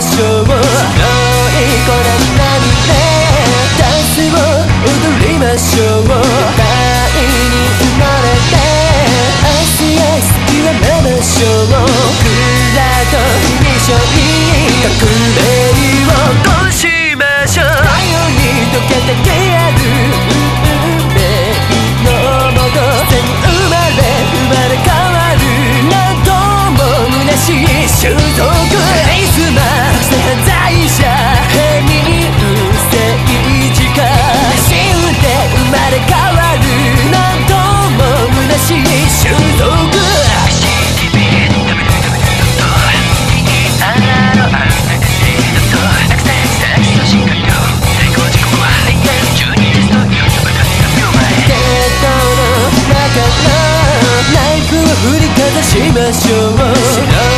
show. 目指しましょう